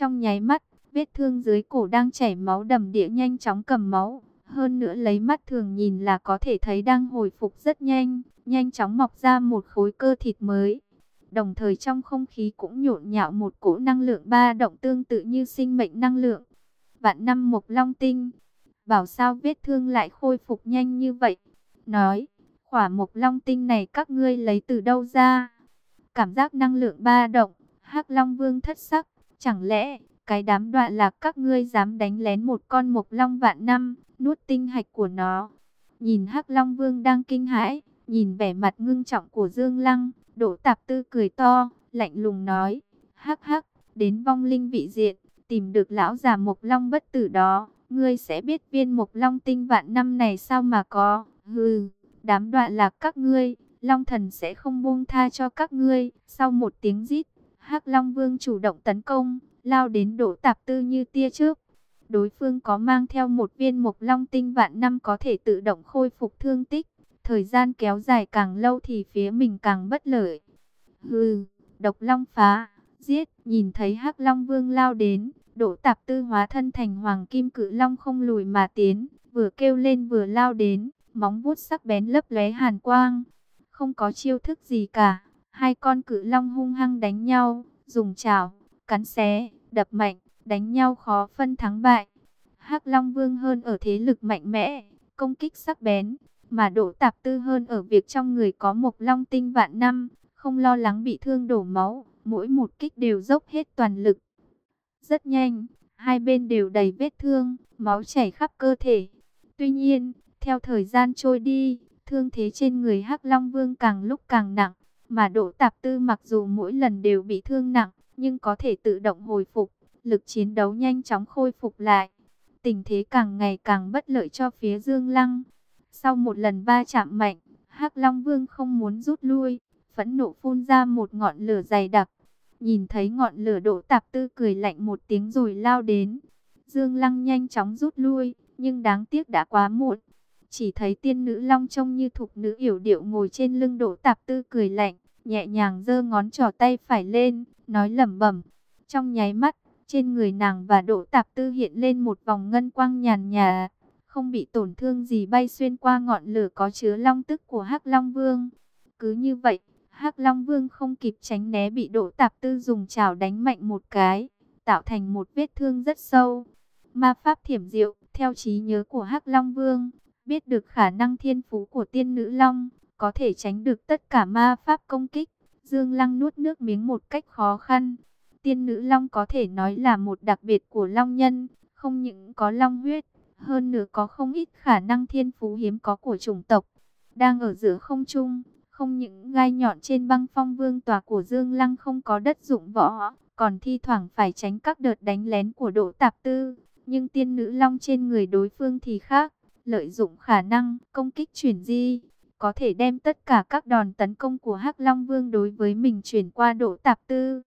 Trong nháy mắt, vết thương dưới cổ đang chảy máu đầm địa nhanh chóng cầm máu. Hơn nữa lấy mắt thường nhìn là có thể thấy đang hồi phục rất nhanh, nhanh chóng mọc ra một khối cơ thịt mới. Đồng thời trong không khí cũng nhộn nhạo một cỗ năng lượng ba động tương tự như sinh mệnh năng lượng. Vạn năm mộc long tinh, bảo sao vết thương lại khôi phục nhanh như vậy. Nói, khỏa mộc long tinh này các ngươi lấy từ đâu ra? Cảm giác năng lượng ba động, hắc long vương thất sắc, chẳng lẽ cái đám đoạn lạc các ngươi dám đánh lén một con mộc long vạn năm, nuốt tinh hạch của nó. Nhìn hắc long vương đang kinh hãi, nhìn vẻ mặt ngưng trọng của Dương Lăng, Đỗ Tạp Tư cười to, lạnh lùng nói, hắc hắc, đến vong linh vị diện, tìm được lão già mộc long bất tử đó, ngươi sẽ biết viên mộc long tinh vạn năm này sao mà có, hừ, đám đoạn lạc các ngươi, long thần sẽ không buông tha cho các ngươi, sau một tiếng rít, hắc long vương chủ động tấn công, lao đến đổ tạp tư như tia trước. Đối phương có mang theo một viên mộc long tinh vạn năm có thể tự động khôi phục thương tích. Thời gian kéo dài càng lâu thì phía mình càng bất lợi. Hừ, độc long phá, giết, nhìn thấy hắc long vương lao đến. Đỗ tạp tư hóa thân thành hoàng kim cự long không lùi mà tiến. Vừa kêu lên vừa lao đến, móng vuốt sắc bén lấp lóe hàn quang. Không có chiêu thức gì cả. Hai con cự long hung hăng đánh nhau, dùng chảo, cắn xé, đập mạnh, đánh nhau khó phân thắng bại. Hắc Long Vương hơn ở thế lực mạnh mẽ, công kích sắc bén, mà Đỗ Tạp Tư hơn ở việc trong người có một long tinh vạn năm, không lo lắng bị thương đổ máu, mỗi một kích đều dốc hết toàn lực. Rất nhanh, hai bên đều đầy vết thương, máu chảy khắp cơ thể. Tuy nhiên, theo thời gian trôi đi, thương thế trên người Hắc Long Vương càng lúc càng nặng, mà Đỗ Tạp Tư mặc dù mỗi lần đều bị thương nặng, nhưng có thể tự động hồi phục, lực chiến đấu nhanh chóng khôi phục lại. Tình thế càng ngày càng bất lợi cho phía Dương Lăng. Sau một lần va chạm mạnh, Hắc Long Vương không muốn rút lui, phẫn nộ phun ra một ngọn lửa dày đặc. Nhìn thấy ngọn lửa độ tạp tư cười lạnh một tiếng rồi lao đến. Dương Lăng nhanh chóng rút lui, nhưng đáng tiếc đã quá muộn. Chỉ thấy tiên nữ long trông như thục nữ yểu điệu ngồi trên lưng đổ tạp tư cười lạnh, nhẹ nhàng giơ ngón trỏ tay phải lên, nói lẩm bẩm. Trong nháy mắt, trên người nàng và đổ Tạp Tư hiện lên một vòng ngân quang nhàn nhà, không bị tổn thương gì bay xuyên qua ngọn lửa có chứa long tức của Hắc Long Vương. Cứ như vậy, Hắc Long Vương không kịp tránh né bị đổ Tạp Tư dùng chảo đánh mạnh một cái, tạo thành một vết thương rất sâu. Ma pháp thiểm diệu, theo trí nhớ của Hắc Long Vương, biết được khả năng thiên phú của tiên nữ long, có thể tránh được tất cả ma pháp công kích. Dương Lăng nuốt nước miếng một cách khó khăn. Tiên nữ long có thể nói là một đặc biệt của long nhân, không những có long huyết, hơn nữa có không ít khả năng thiên phú hiếm có của chủng tộc. Đang ở giữa không trung, không những gai nhọn trên băng phong vương tòa của Dương Lăng không có đất dụng võ, còn thi thoảng phải tránh các đợt đánh lén của độ Tạp Tư. Nhưng tiên nữ long trên người đối phương thì khác, lợi dụng khả năng công kích chuyển di, có thể đem tất cả các đòn tấn công của Hắc Long Vương đối với mình chuyển qua Đỗ Tạp Tư.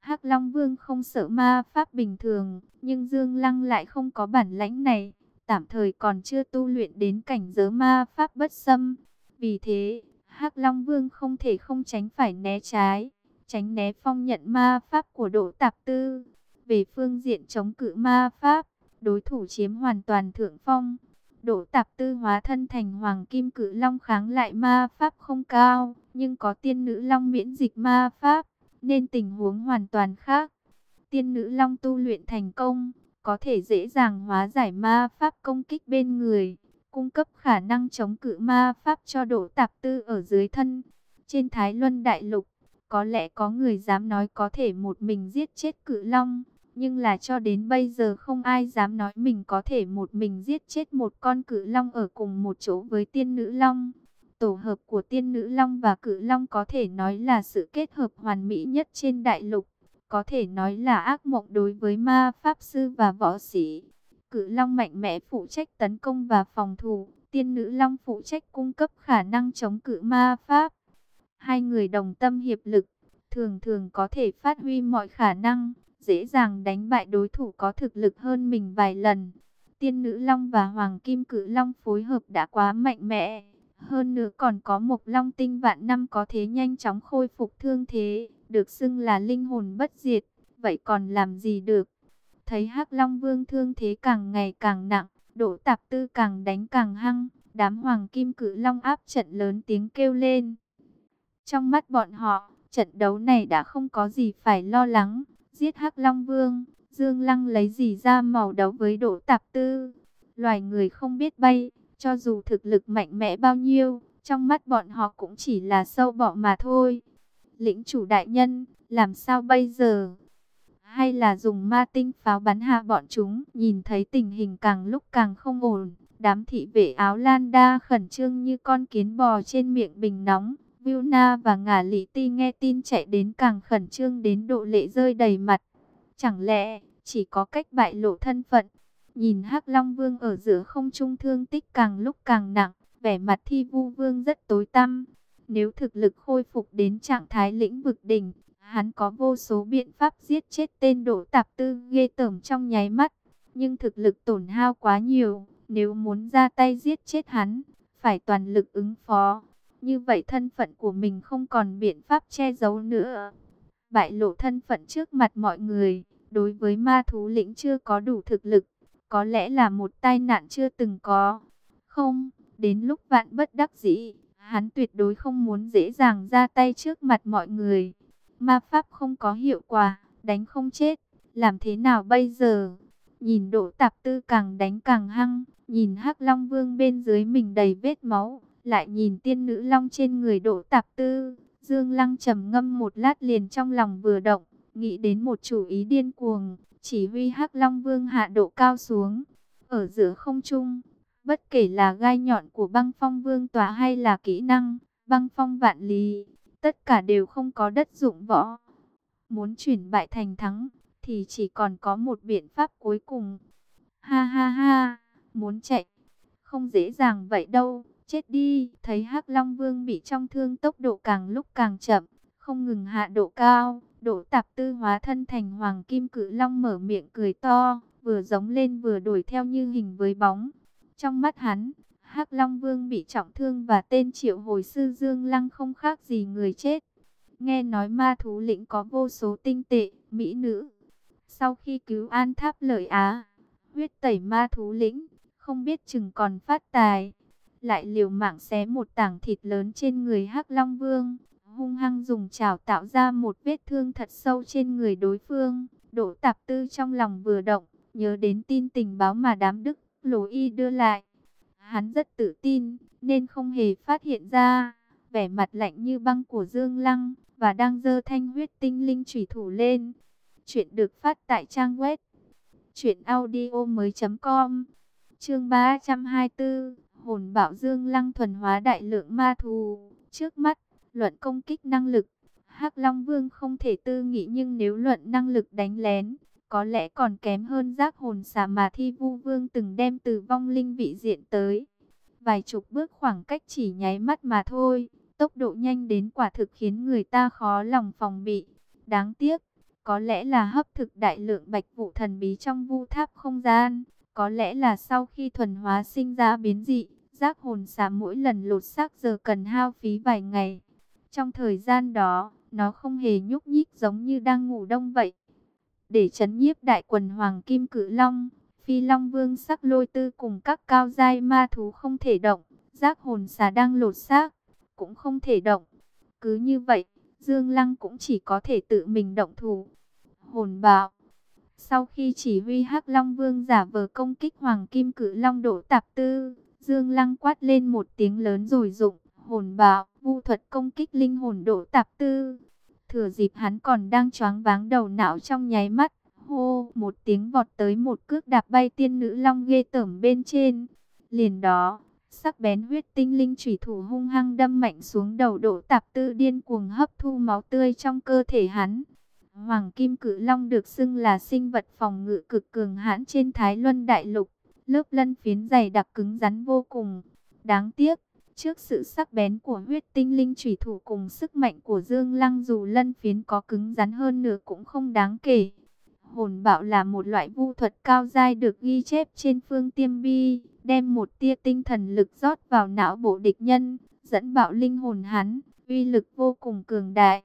Hắc Long Vương không sợ ma pháp bình thường, nhưng Dương Lăng lại không có bản lãnh này, tạm thời còn chưa tu luyện đến cảnh giới ma pháp bất xâm. Vì thế, Hắc Long Vương không thể không tránh phải né trái, tránh né phong nhận ma pháp của Đỗ Tạp Tư. Về phương diện chống cự ma pháp, đối thủ chiếm hoàn toàn thượng phong. Đỗ Tạp Tư hóa thân thành Hoàng Kim Cự Long kháng lại ma pháp không cao, nhưng có tiên nữ long miễn dịch ma pháp nên tình huống hoàn toàn khác. Tiên nữ long tu luyện thành công, có thể dễ dàng hóa giải ma pháp công kích bên người, cung cấp khả năng chống cự ma pháp cho độ tạp tư ở dưới thân. Trên Thái Luân Đại Lục, có lẽ có người dám nói có thể một mình giết chết cự long, nhưng là cho đến bây giờ không ai dám nói mình có thể một mình giết chết một con cự long ở cùng một chỗ với tiên nữ long. Tổ hợp của tiên nữ long và cự long có thể nói là sự kết hợp hoàn mỹ nhất trên đại lục. Có thể nói là ác mộng đối với ma pháp sư và võ sĩ. Cự long mạnh mẽ phụ trách tấn công và phòng thủ. Tiên nữ long phụ trách cung cấp khả năng chống cự ma pháp. Hai người đồng tâm hiệp lực, thường thường có thể phát huy mọi khả năng, dễ dàng đánh bại đối thủ có thực lực hơn mình vài lần. Tiên nữ long và hoàng kim cự long phối hợp đã quá mạnh mẽ hơn nữa còn có một long tinh vạn năm có thế nhanh chóng khôi phục thương thế, được xưng là linh hồn bất diệt. vậy còn làm gì được? Thấy Hắc Long Vương thương thế càng ngày càng nặng, Đỗ Tạp Tư càng đánh càng hăng, đám hoàng kim cự long áp trận lớn tiếng kêu lên. Trong mắt bọn họ, trận đấu này đã không có gì phải lo lắng, giết Hắc Long Vương, Dương Lăng lấy gì ra màu đấu với Đỗ Tạp Tư. Loài người không biết bay, cho dù thực lực mạnh mẽ bao nhiêu, trong mắt bọn họ cũng chỉ là sâu bọ mà thôi. Lĩnh chủ đại nhân, làm sao bây giờ? Hay là dùng ma tinh pháo bắn hạ bọn chúng? Nhìn thấy tình hình càng lúc càng không ổn. Đám thị vệ áo lan đa khẩn trương như con kiến bò trên miệng bình nóng. Vilna và ngả lý ti nghe tin chạy đến càng khẩn trương đến độ lệ rơi đầy mặt. Chẳng lẽ chỉ có cách bại lộ thân phận? Nhìn hắc Long Vương ở giữa không trung thương tích càng lúc càng nặng, vẻ mặt thi vu vương rất tối tăm. Nếu thực lực khôi phục đến trạng thái lĩnh vực đỉnh, hắn có vô số biện pháp giết chết tên đổ tạp tư ghê tởm trong nháy mắt. Nhưng thực lực tổn hao quá nhiều, nếu muốn ra tay giết chết hắn, phải toàn lực ứng phó. Như vậy thân phận của mình không còn biện pháp che giấu nữa. Bại lộ thân phận trước mặt mọi người, đối với ma thú lĩnh chưa có đủ thực lực, có lẽ là một tai nạn chưa từng có. Không, đến lúc vạn bất đắc dĩ, hắn tuyệt đối không muốn dễ dàng ra tay trước mặt mọi người. Ma pháp không có hiệu quả, đánh không chết, làm thế nào bây giờ? Nhìn độ tạp tư càng đánh càng hăng, nhìn hắc long vương bên dưới mình đầy vết máu, lại nhìn tiên nữ long trên người đỗ tạp tư. Dương Lăng trầm ngâm một lát liền trong lòng vừa động, nghĩ đến một chủ ý điên cuồng, chỉ huy hắc long vương hạ độ cao xuống, ở giữa không trung. Bất kể là gai nhọn của băng phong vương tòa hay là kỹ năng, băng phong vạn lý, tất cả đều không có đất dụng võ. Muốn chuyển bại thành thắng, thì chỉ còn có một biện pháp cuối cùng. Ha ha ha, muốn chạy, không dễ dàng vậy đâu, chết đi. Thấy hắc Long Vương bị trong thương tốc độ càng lúc càng chậm, không ngừng hạ độ cao. Đỗ tạp tư hóa thân thành hoàng kim cử long mở miệng cười to, vừa giống lên vừa đổi theo như hình với bóng. Trong mắt hắn, hắc Long Vương bị trọng thương và tên triệu hồi sư Dương Lăng không khác gì người chết. Nghe nói ma thú lĩnh có vô số tinh tệ, mỹ nữ. Sau khi cứu an tháp lợi Á, huyết tẩy ma thú lĩnh, không biết chừng còn phát tài. Lại liều mạng xé một tảng thịt lớn trên người hắc Long Vương, hung hăng dùng chảo tạo ra một vết thương thật sâu trên người đối phương. Đỗ tạp tư trong lòng vừa động, nhớ đến tin tình báo mà đám Đức Lỗ Y đưa lại. Hắn rất tự tin, nên không hề phát hiện ra vẻ mặt lạnh như băng của Dương Lăng và đang dơ thanh huyết tinh linh chủy thủ lên. Chuyện được phát tại trang web truyệnaudiomoi.com. Chương 324, hồn bảo Dương Lăng thuần hóa đại lượng ma thù. Trước mắt, luận công kích năng lực, Hắc Long Vương không thể tư nghĩ nhưng nếu luận năng lực đánh lén, có lẽ còn kém hơn giác hồn xà mà thi vu vương từng đem từ vong linh vị diện tới. Vài chục bước khoảng cách chỉ nháy mắt mà thôi, tốc độ nhanh đến quả thực khiến người ta khó lòng phòng bị. Đáng tiếc, có lẽ là hấp thực đại lượng bạch vụ thần bí trong vu tháp không gian, có lẽ là sau khi thuần hóa sinh ra biến dị, giác hồn xà mỗi lần lột xác giờ cần hao phí vài ngày. Trong thời gian đó, nó không hề nhúc nhích giống như đang ngủ đông vậy để chấn nhiếp đại quần hoàng kim cử long. Phi Long Vương sắc lôi tư cùng các cao giai ma thú không thể động, giác hồn xà đang lột xác, cũng không thể động. Cứ như vậy, Dương Lăng cũng chỉ có thể tự mình động thủ. Hồn bạo sau khi chỉ huy hắc Long Vương giả vờ công kích Hoàng Kim cự Long Đỗ tạp tư, Dương Lăng quát lên một tiếng lớn rồi dụng, hồn bạo, vu thuật công kích linh hồn Đỗ tạp tư. Thừa dịp hắn còn đang choáng váng đầu não trong nháy mắt, hô, một tiếng vọt tới một cước đạp bay tiên nữ long ghê tởm bên trên. Liền đó, sắc bén huyết tinh linh chủy thủ hung hăng đâm mạnh xuống đầu độ tạp tư điên cuồng hấp thu máu tươi trong cơ thể hắn. Hoàng kim cử long được xưng là sinh vật phòng ngự cực cường hãn trên Thái Luân Đại Lục, lớp lân phiến dày đặc cứng rắn vô cùng. Đáng tiếc, Trước sự sắc bén của huyết tinh linh thủy thủ cùng sức mạnh của Dương Lăng dù lân phiến có cứng rắn hơn nữa cũng không đáng kể. Hồn bạo là một loại vu thuật cao dai được ghi chép trên phương tiêm bi, đem một tia tinh thần lực rót vào não bộ địch nhân, dẫn bạo linh hồn hắn, uy lực vô cùng cường đại.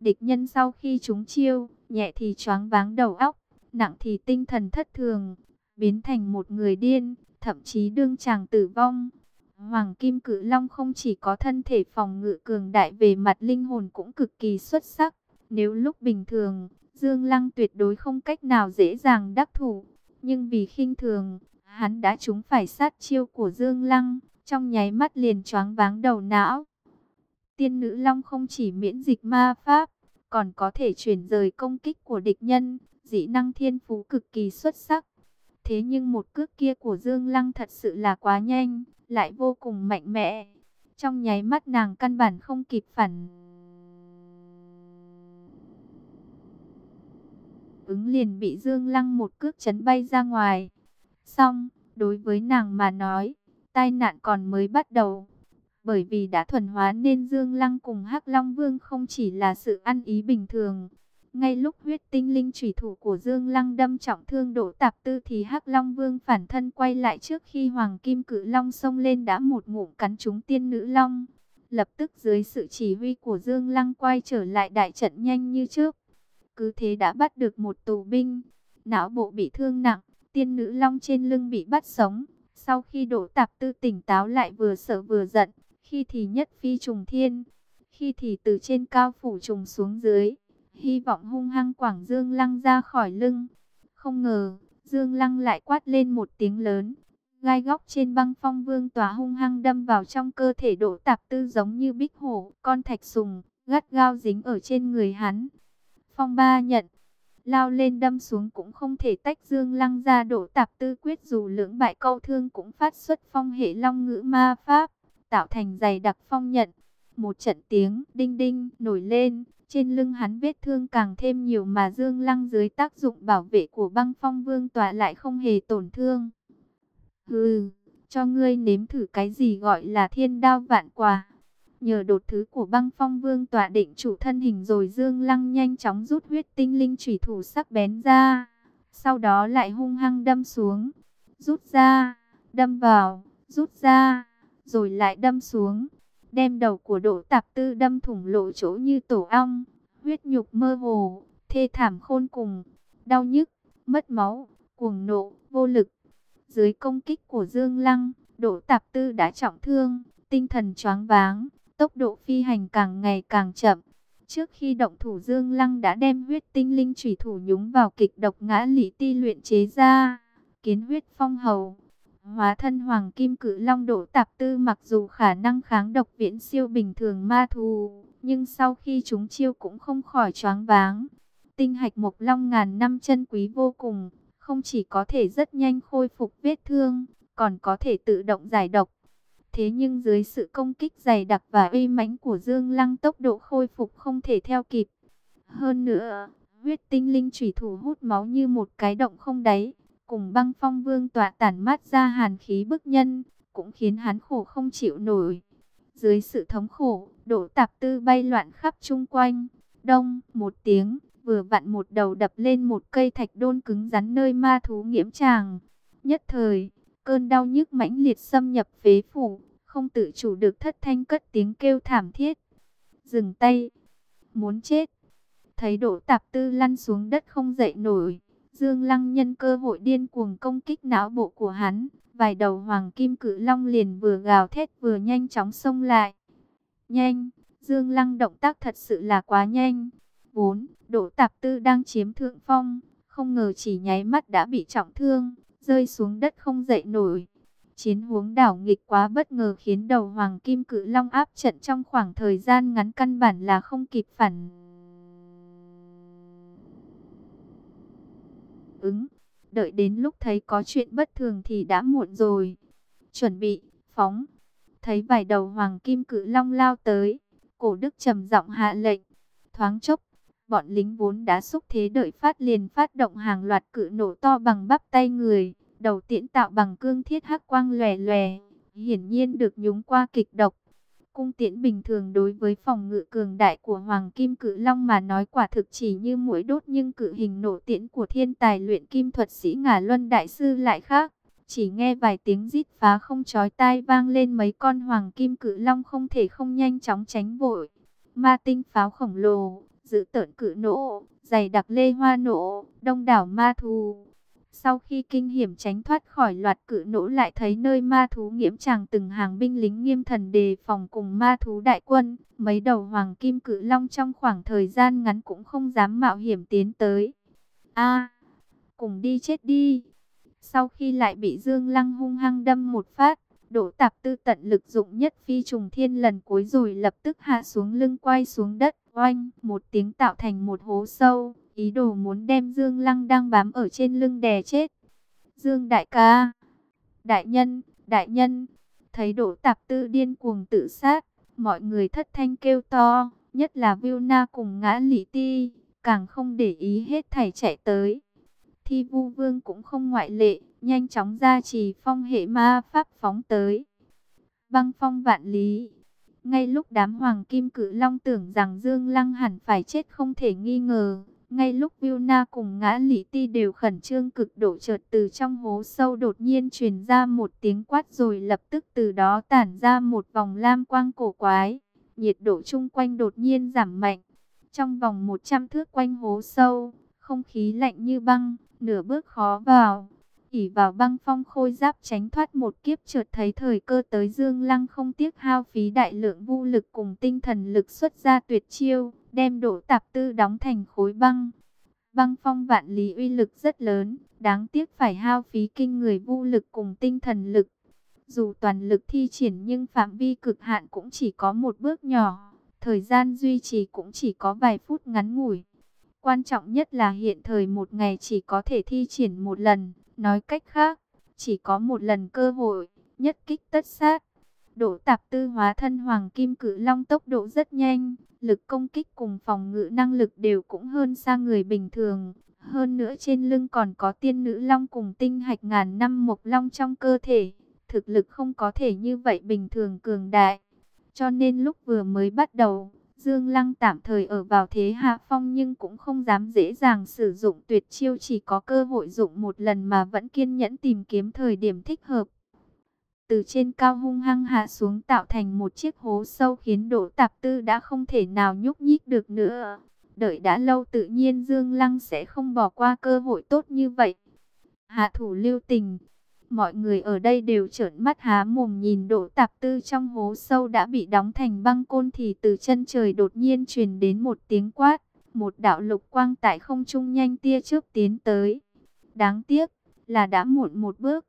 Địch nhân sau khi chúng chiêu, nhẹ thì choáng váng đầu óc, nặng thì tinh thần thất thường, biến thành một người điên, thậm chí đương chàng tử vong. Hoàng Kim Cự Long không chỉ có thân thể phòng ngự cường đại về mặt linh hồn cũng cực kỳ xuất sắc. Nếu lúc bình thường, Dương Lăng tuyệt đối không cách nào dễ dàng đắc thủ. Nhưng vì khinh thường, hắn đã trúng phải sát chiêu của Dương Lăng, trong nháy mắt liền choáng váng đầu não. Tiên nữ Long không chỉ miễn dịch ma pháp, còn có thể chuyển rời công kích của địch nhân, dĩ năng thiên phú cực kỳ xuất sắc. Thế nhưng một cước kia của Dương Lăng thật sự là quá nhanh, lại vô cùng mạnh mẽ. Trong nháy mắt nàng căn bản không kịp phản. Ứng liền bị Dương Lăng một cước chấn bay ra ngoài. Xong, đối với nàng mà nói, tai nạn còn mới bắt đầu. Bởi vì đã thuần hóa nên Dương Lăng cùng hắc Long Vương không chỉ là sự ăn ý bình thường. Ngay lúc huyết tinh linh chủy thủ của Dương Lăng đâm trọng thương đổ tạp tư thì hắc Long Vương phản thân quay lại trước khi Hoàng Kim Cự Long xông lên đã một ngụm cắn trúng tiên nữ Long. Lập tức dưới sự chỉ huy của Dương Lăng quay trở lại đại trận nhanh như trước. Cứ thế đã bắt được một tù binh, não bộ bị thương nặng, tiên nữ Long trên lưng bị bắt sống. Sau khi đổ tạp tư tỉnh táo lại vừa sợ vừa giận, khi thì nhất phi trùng thiên, khi thì từ trên cao phủ trùng xuống dưới, hy vọng hung hăng quảng Dương Lăng ra khỏi lưng. Không ngờ, Dương Lăng lại quát lên một tiếng lớn, gai góc trên băng phong vương tỏa hung hăng đâm vào trong cơ thể độ tạp tư giống như bích hổ, con thạch sùng, gắt gao dính ở trên người hắn. Phong ba nhận, lao lên đâm xuống cũng không thể tách Dương Lăng ra độ tạp tư quyết dù lưỡng bại câu thương cũng phát xuất phong hệ long ngữ ma pháp tạo thành dày đặc phong nhận. Một trận tiếng đinh đinh nổi lên, trên lưng hắn vết thương càng thêm nhiều mà Dương Lăng dưới tác dụng bảo vệ của băng phong vương tỏa lại không hề tổn thương. Hừ, cho ngươi nếm thử cái gì gọi là thiên đao vạn quả. Nhờ đột thứ của băng phong vương tỏa định chủ thân hình rồi Dương Lăng nhanh chóng rút huyết tinh linh trùy thủ sắc bén ra. Sau đó lại hung hăng đâm xuống, rút ra, đâm vào, rút ra rồi lại đâm xuống, đem đầu của Đỗ Tạp Tư đâm thủng lộ chỗ như tổ ong, huyết nhục mơ hồ, thê thảm khôn cùng, đau nhức, mất máu, cuồng nộ, vô lực. Dưới công kích của Dương Lăng, Đỗ Tạp Tư đã trọng thương, tinh thần choáng váng, tốc độ phi hành càng ngày càng chậm. Trước khi động thủ Dương Lăng đã đem huyết tinh linh chủy thủ nhúng vào kịch độc ngã lý ti luyện chế ra, kiến huyết phong hầu. Hóa thân hoàng kim Cự long đổ tạp tư mặc dù khả năng kháng độc viễn siêu bình thường ma thù, nhưng sau khi chúng chiêu cũng không khỏi choáng váng. Tinh hạch mộc long ngàn năm chân quý vô cùng, không chỉ có thể rất nhanh khôi phục vết thương, còn có thể tự động giải độc. Thế nhưng dưới sự công kích dày đặc và uy mãnh của Dương Lăng tốc độ khôi phục không thể theo kịp. Hơn nữa, huyết tinh linh chủy thủ hút máu như một cái động không đáy, cùng băng phong vương tọa tản mát ra hàn khí bức nhân, cũng khiến hắn khổ không chịu nổi. Dưới sự thống khổ, đổ tạp tư bay loạn khắp chung quanh. Đông, một tiếng, vừa vặn một đầu đập lên một cây thạch đôn cứng rắn nơi ma thú nghiễm tràng. Nhất thời, cơn đau nhức mãnh liệt xâm nhập phế phủ, không tự chủ được thất thanh cất tiếng kêu thảm thiết. Dừng tay, muốn chết. Thấy đổ tạp tư lăn xuống đất không dậy nổi Dương Lăng nhân cơ hội điên cuồng công kích não bộ của hắn, vài đầu hoàng kim cự long liền vừa gào thét vừa nhanh chóng xông lại. Nhanh, Dương Lăng động tác thật sự là quá nhanh. 4. Đỗ Tạp Tư đang chiếm thượng phong, không ngờ chỉ nháy mắt đã bị trọng thương, rơi xuống đất không dậy nổi. Chiến huống đảo nghịch quá bất ngờ khiến đầu hoàng kim cự long áp trận trong khoảng thời gian ngắn căn bản là không kịp phản ứng. Đợi đến lúc thấy có chuyện bất thường thì đã muộn rồi. Chuẩn bị, phóng. Thấy vài đầu hoàng kim cự long lao tới. Cổ đức trầm giọng hạ lệnh. Thoáng chốc, bọn lính vốn đã xúc thế đợi phát liền phát động hàng loạt cự nổ to bằng bắp tay người. Đầu tiễn tạo bằng cương thiết hắc quang lòe lòe. Hiển nhiên được nhúng qua kịch độc cung tiễn bình thường đối với phòng ngự cường đại của Hoàng Kim Cự Long mà nói quả thực chỉ như mũi đốt nhưng cự hình nổ tiễn của thiên tài luyện kim thuật sĩ Ngà Luân Đại Sư lại khác. Chỉ nghe vài tiếng rít phá không chói tai vang lên mấy con Hoàng Kim Cự Long không thể không nhanh chóng tránh vội. Ma tinh pháo khổng lồ, giữ tợn cự nổ, dày đặc lê hoa nổ, đông đảo ma thú. Sau khi kinh hiểm tránh thoát khỏi loạt cự nỗ lại thấy nơi ma thú nghiễm chàng từng hàng binh lính nghiêm thần đề phòng cùng ma thú đại quân. Mấy đầu hoàng kim cự long trong khoảng thời gian ngắn cũng không dám mạo hiểm tiến tới. a cùng đi chết đi. Sau khi lại bị Dương Lăng hung hăng đâm một phát, Đỗ Tạp Tư tận lực dụng nhất phi trùng thiên lần cuối rồi lập tức hạ xuống lưng quay xuống đất, oanh, một tiếng tạo thành một hố sâu, ý đồ muốn đem Dương Lăng đang bám ở trên lưng đè chết. Dương đại ca, đại nhân, đại nhân, thấy đổ Tạp Tư điên cuồng tự sát, mọi người thất thanh kêu to, nhất là Vilna cùng ngã Lý Ti, càng không để ý hết thảy chạy tới. Thi vu vương cũng không ngoại lệ, nhanh chóng ra trì phong hệ ma pháp phóng tới. Băng phong vạn lý. Ngay lúc đám hoàng kim cử long tưởng rằng Dương Lăng hẳn phải chết không thể nghi ngờ. Ngay lúc Vilna cùng ngã lý ti đều khẩn trương cực độ chợt từ trong hố sâu đột nhiên truyền ra một tiếng quát rồi lập tức từ đó tản ra một vòng lam quang cổ quái. Nhiệt độ chung quanh đột nhiên giảm mạnh. Trong vòng 100 thước quanh hố sâu, không khí lạnh như băng, nửa bước khó vào ỉ vào băng phong khôi giáp tránh thoát một kiếp chợt thấy thời cơ tới Dương Lăng không tiếc hao phí đại lượng vu lực cùng tinh thần lực xuất ra tuyệt chiêu, đem đổ tạp tư đóng thành khối băng. Băng phong vạn lý uy lực rất lớn, đáng tiếc phải hao phí kinh người vu lực cùng tinh thần lực. Dù toàn lực thi triển nhưng phạm vi cực hạn cũng chỉ có một bước nhỏ, thời gian duy trì cũng chỉ có vài phút ngắn ngủi. Quan trọng nhất là hiện thời một ngày chỉ có thể thi triển một lần, Nói cách khác, chỉ có một lần cơ hội, nhất kích tất sát. Đỗ tạp tư hóa thân hoàng kim cự long tốc độ rất nhanh, lực công kích cùng phòng ngự năng lực đều cũng hơn xa người bình thường. Hơn nữa trên lưng còn có tiên nữ long cùng tinh hạch ngàn năm mộc long trong cơ thể. Thực lực không có thể như vậy bình thường cường đại. Cho nên lúc vừa mới bắt đầu, Dương Lăng tạm thời ở vào thế hạ phong nhưng cũng không dám dễ dàng sử dụng tuyệt chiêu chỉ có cơ hội dụng một lần mà vẫn kiên nhẫn tìm kiếm thời điểm thích hợp. Từ trên cao hung hăng hạ xuống tạo thành một chiếc hố sâu khiến đỗ tạp tư đã không thể nào nhúc nhích được nữa. Đợi đã lâu tự nhiên Dương Lăng sẽ không bỏ qua cơ hội tốt như vậy. Hạ thủ lưu tình Mọi người ở đây đều trợn mắt há mồm nhìn đỗ tạp tư trong hố sâu đã bị đóng thành băng côn thì từ chân trời đột nhiên truyền đến một tiếng quát. Một đạo lục quang tại không trung nhanh tia trước tiến tới. Đáng tiếc là đã muộn một bước.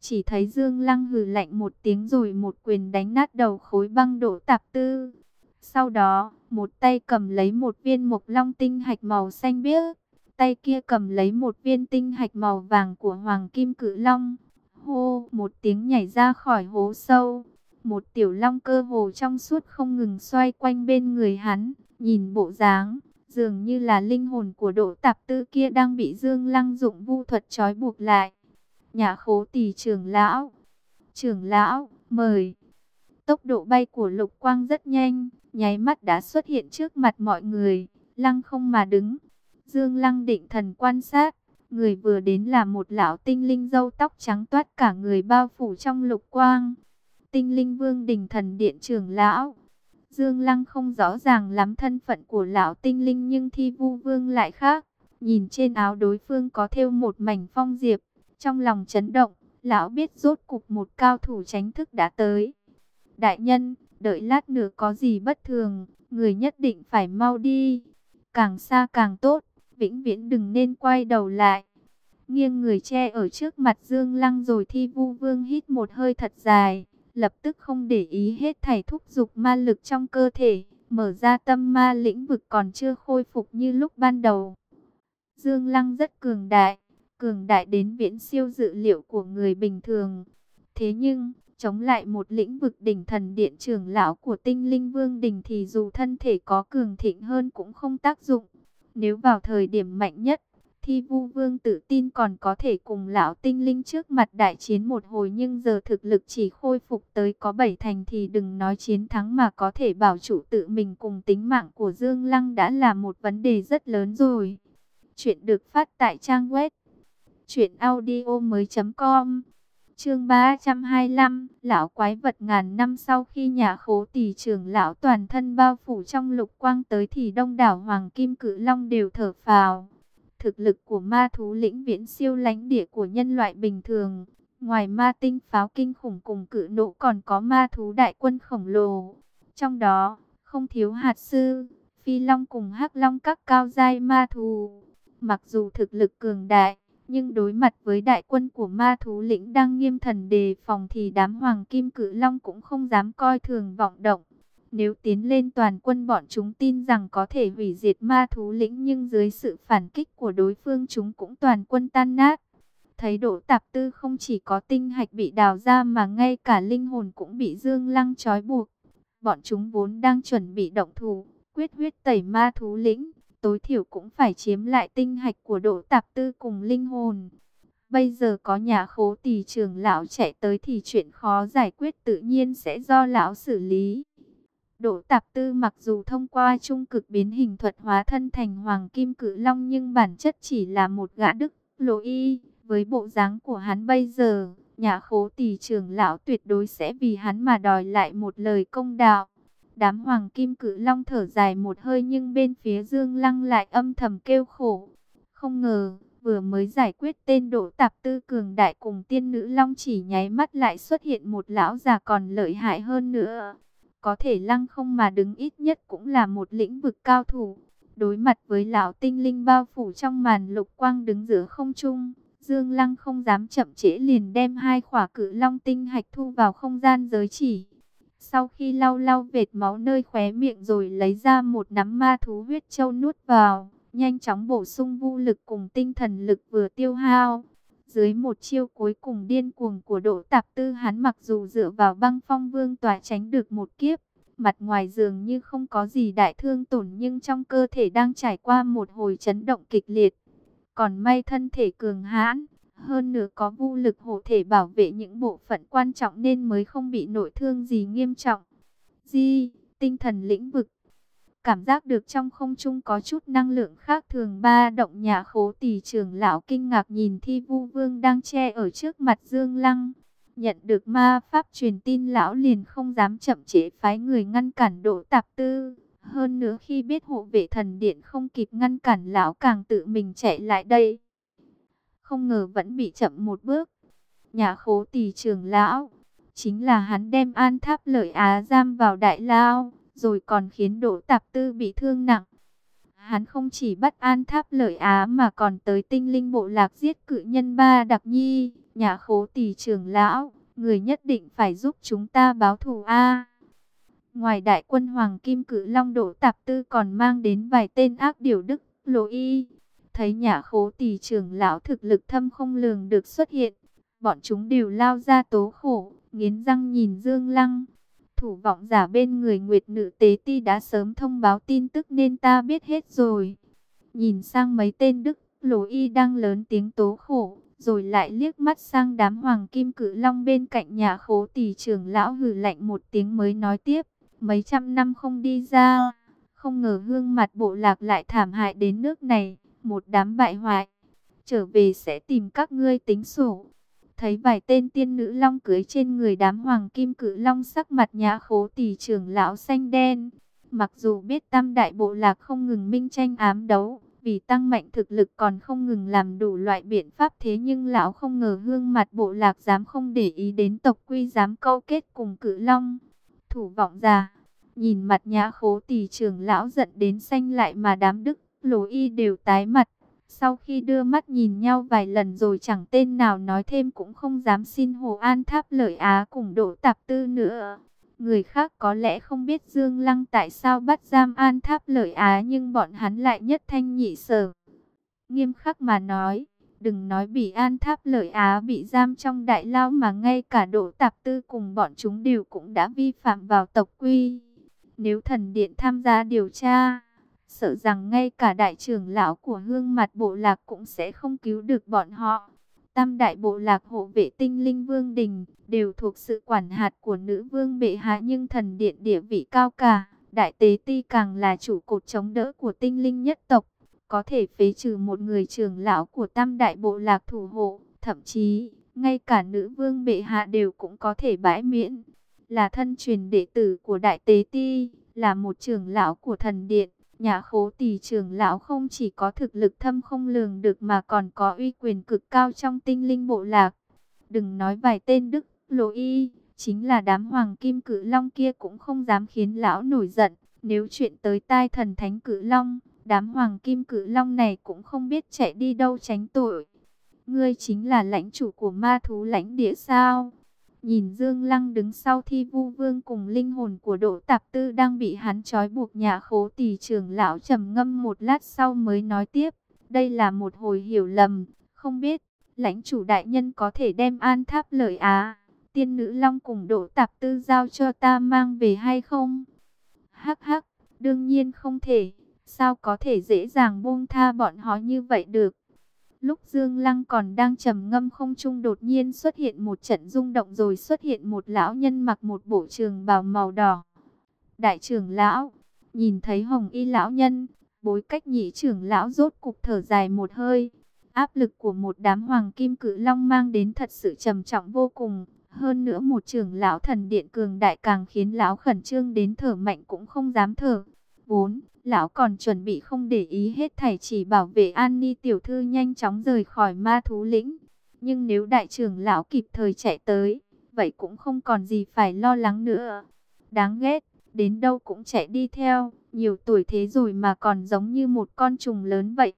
Chỉ thấy Dương Lăng hừ lạnh một tiếng rồi một quyền đánh nát đầu khối băng đổ tạp tư. Sau đó, một tay cầm lấy một viên mộc long tinh hạch màu xanh biếc, tay kia cầm lấy một viên tinh hạch màu vàng của Hoàng Kim Cự Long hô một tiếng nhảy ra khỏi hố sâu. Một tiểu long cơ hồ trong suốt không ngừng xoay quanh bên người hắn, nhìn bộ dáng, dường như là linh hồn của độ tạp tư kia đang bị Dương Lăng dụng vu thuật trói buộc lại. Nhà khố tỷ trưởng lão, trưởng lão, mời. Tốc độ bay của lục quang rất nhanh, nháy mắt đã xuất hiện trước mặt mọi người, lăng không mà đứng. Dương Lăng định thần quan sát, Người vừa đến là một lão tinh linh râu tóc trắng toát cả người bao phủ trong lục quang. Tinh linh vương đình thần điện trưởng lão. Dương Lăng không rõ ràng lắm thân phận của lão tinh linh nhưng thi vu vương lại khác. Nhìn trên áo đối phương có thêu một mảnh phong diệp. Trong lòng chấn động, lão biết rốt cục một cao thủ tránh thức đã tới. Đại nhân, đợi lát nữa có gì bất thường, người nhất định phải mau đi. Càng xa càng tốt vĩnh viễn đừng nên quay đầu lại. Nghiêng người che ở trước mặt Dương Lăng rồi thi vu vương hít một hơi thật dài, lập tức không để ý hết thảy thúc dục ma lực trong cơ thể, mở ra tâm ma lĩnh vực còn chưa khôi phục như lúc ban đầu. Dương Lăng rất cường đại, cường đại đến viễn siêu dự liệu của người bình thường. Thế nhưng, chống lại một lĩnh vực đỉnh thần điện trưởng lão của tinh linh vương đình thì dù thân thể có cường thịnh hơn cũng không tác dụng. Nếu vào thời điểm mạnh nhất, Thi Vu Vương tự tin còn có thể cùng lão tinh linh trước mặt đại chiến một hồi nhưng giờ thực lực chỉ khôi phục tới có bảy thành thì đừng nói chiến thắng mà có thể bảo chủ tự mình cùng tính mạng của Dương Lăng đã là một vấn đề rất lớn rồi. Chuyện được phát tại trang web truyệnaudiomoi.com Chương 325, lão quái vật ngàn năm sau khi nhà khố tỷ trưởng lão toàn thân bao phủ trong lục quang tới thì đông đảo hoàng kim cử long đều thở phào. Thực lực của ma thú lĩnh viễn siêu lãnh địa của nhân loại bình thường. Ngoài ma tinh pháo kinh khủng cùng cử nộ còn có ma thú đại quân khổng lồ. Trong đó, không thiếu hạt sư, phi long cùng hắc long các cao giai ma thú. Mặc dù thực lực cường đại, nhưng đối mặt với đại quân của ma thú lĩnh đang nghiêm thần đề phòng thì đám hoàng kim cử long cũng không dám coi thường vọng động. Nếu tiến lên toàn quân bọn chúng tin rằng có thể hủy diệt ma thú lĩnh nhưng dưới sự phản kích của đối phương chúng cũng toàn quân tan nát. Thấy độ tạp tư không chỉ có tinh hạch bị đào ra mà ngay cả linh hồn cũng bị dương lăng trói buộc. Bọn chúng vốn đang chuẩn bị động thủ, quyết huyết tẩy ma thú lĩnh tối thiểu cũng phải chiếm lại tinh hạch của độ Tạp Tư cùng linh hồn. Bây giờ có nhà khố tỷ trưởng lão chạy tới thì chuyện khó giải quyết tự nhiên sẽ do lão xử lý. Đỗ Tạp Tư mặc dù thông qua trung cực biến hình thuật hóa thân thành Hoàng Kim Cự Long nhưng bản chất chỉ là một gã đức lỗ y. Với bộ dáng của hắn bây giờ, nhà khố tỷ trưởng lão tuyệt đối sẽ vì hắn mà đòi lại một lời công đạo. Đám hoàng kim cự long thở dài một hơi nhưng bên phía Dương Lăng lại âm thầm kêu khổ. Không ngờ, vừa mới giải quyết tên đỗ tạp tư cường đại cùng tiên nữ long chỉ nháy mắt lại xuất hiện một lão già còn lợi hại hơn nữa. Có thể lăng không mà đứng ít nhất cũng là một lĩnh vực cao thủ. Đối mặt với lão tinh linh bao phủ trong màn lục quang đứng giữa không trung. Dương Lăng không dám chậm trễ liền đem hai khỏa cự long tinh hạch thu vào không gian giới chỉ. Sau khi lau lau vệt máu nơi khóe miệng rồi lấy ra một nắm ma thú huyết châu nuốt vào, nhanh chóng bổ sung vũ lực cùng tinh thần lực vừa tiêu hao. Dưới một chiêu cuối cùng điên cuồng của độ tạp tư hắn mặc dù dựa vào băng phong vương tỏa tránh được một kiếp, mặt ngoài dường như không có gì đại thương tổn nhưng trong cơ thể đang trải qua một hồi chấn động kịch liệt. Còn may thân thể cường hãn, hơn nữa có vũ lực hộ thể bảo vệ những bộ phận quan trọng nên mới không bị nội thương gì nghiêm trọng. Di, tinh thần lĩnh vực. Cảm giác được trong không trung có chút năng lượng khác thường ba động nhà khố tỷ trưởng lão kinh ngạc nhìn thi vu vương đang che ở trước mặt Dương Lăng. Nhận được ma pháp truyền tin lão liền không dám chậm trễ phái người ngăn cản độ tạp tư. Hơn nữa khi biết hộ vệ thần điện không kịp ngăn cản lão càng tự mình chạy lại đây không ngờ vẫn bị chậm một bước. Nhà khố tỷ trưởng lão, chính là hắn đem an tháp lợi Á giam vào đại lao, rồi còn khiến đỗ tạp tư bị thương nặng. Hắn không chỉ bắt an tháp lợi Á mà còn tới tinh linh bộ lạc giết cự nhân ba đặc nhi, nhà khố tỷ trưởng lão, người nhất định phải giúp chúng ta báo thù A. Ngoài đại quân Hoàng Kim Cự Long Đỗ Tạp Tư còn mang đến vài tên ác điều đức, lộ y, Thấy nhà khố tỷ trưởng lão thực lực thâm không lường được xuất hiện. Bọn chúng đều lao ra tố khổ, nghiến răng nhìn Dương Lăng. Thủ vọng giả bên người Nguyệt Nữ Tế Ti đã sớm thông báo tin tức nên ta biết hết rồi. Nhìn sang mấy tên Đức, Lỗ Y đang lớn tiếng tố khổ, rồi lại liếc mắt sang đám hoàng kim cử long bên cạnh nhà khố tỷ trưởng lão hử lạnh một tiếng mới nói tiếp. Mấy trăm năm không đi ra, không ngờ hương mặt bộ lạc lại thảm hại đến nước này một đám bại hoại, trở về sẽ tìm các ngươi tính sổ. Thấy vài tên tiên nữ long cưới trên người đám hoàng kim cử long sắc mặt nhã khố tỷ trưởng lão xanh đen. Mặc dù biết tam đại bộ lạc không ngừng minh tranh ám đấu, vì tăng mạnh thực lực còn không ngừng làm đủ loại biện pháp thế nhưng lão không ngờ hương mặt bộ lạc dám không để ý đến tộc quy dám câu kết cùng cử long. Thủ vọng già, nhìn mặt nhã khố tỷ trưởng lão giận đến xanh lại mà đám đức lỗ y đều tái mặt. Sau khi đưa mắt nhìn nhau vài lần rồi chẳng tên nào nói thêm cũng không dám xin Hồ An Tháp lợi Á cùng đổ tạp tư nữa. Người khác có lẽ không biết Dương Lăng tại sao bắt giam An Tháp lợi Á nhưng bọn hắn lại nhất thanh nhị sở. Nghiêm khắc mà nói, đừng nói bị An Tháp lợi Á bị giam trong đại lao mà ngay cả đổ tạp tư cùng bọn chúng đều cũng đã vi phạm vào tộc quy. Nếu thần điện tham gia điều tra sợ rằng ngay cả đại trưởng lão của hương mặt bộ lạc cũng sẽ không cứu được bọn họ. Tam đại bộ lạc hộ vệ tinh linh vương đình đều thuộc sự quản hạt của nữ vương bệ hạ nhưng thần điện địa vị cao cả. Đại tế ti càng là chủ cột chống đỡ của tinh linh nhất tộc, có thể phế trừ một người trưởng lão của tam đại bộ lạc thủ hộ. Thậm chí, ngay cả nữ vương bệ hạ đều cũng có thể bãi miễn. Là thân truyền đệ tử của Đại Tế Ti, là một trưởng lão của thần điện. Nhà khố tỷ trưởng lão không chỉ có thực lực thâm không lường được mà còn có uy quyền cực cao trong tinh linh bộ lạc. Đừng nói vài tên Đức, Lô Y, chính là đám hoàng kim cử long kia cũng không dám khiến lão nổi giận. Nếu chuyện tới tai thần thánh cử long, đám hoàng kim cử long này cũng không biết chạy đi đâu tránh tội. Ngươi chính là lãnh chủ của ma thú lãnh địa sao? Nhìn Dương Lăng đứng sau thi vu vương cùng linh hồn của Đỗ Tạp Tư đang bị hắn trói buộc nhà khố tỷ trưởng lão trầm ngâm một lát sau mới nói tiếp. Đây là một hồi hiểu lầm, không biết, lãnh chủ đại nhân có thể đem an tháp lợi á, tiên nữ long cùng Đỗ Tạp Tư giao cho ta mang về hay không? Hắc hắc, đương nhiên không thể, sao có thể dễ dàng buông tha bọn họ như vậy được? Lúc Dương Lăng còn đang trầm ngâm không trung đột nhiên xuất hiện một trận rung động rồi xuất hiện một lão nhân mặc một bộ trường bào màu đỏ. Đại trưởng lão, nhìn thấy hồng y lão nhân, bối cách nhị trưởng lão rốt cục thở dài một hơi. Áp lực của một đám hoàng kim cự long mang đến thật sự trầm trọng vô cùng. Hơn nữa một trưởng lão thần điện cường đại càng khiến lão khẩn trương đến thở mạnh cũng không dám thở. Vốn, lão còn chuẩn bị không để ý hết thảy chỉ bảo vệ An Ni tiểu thư nhanh chóng rời khỏi ma thú lĩnh. Nhưng nếu đại trưởng lão kịp thời chạy tới, vậy cũng không còn gì phải lo lắng nữa. Đáng ghét, đến đâu cũng chạy đi theo, nhiều tuổi thế rồi mà còn giống như một con trùng lớn vậy.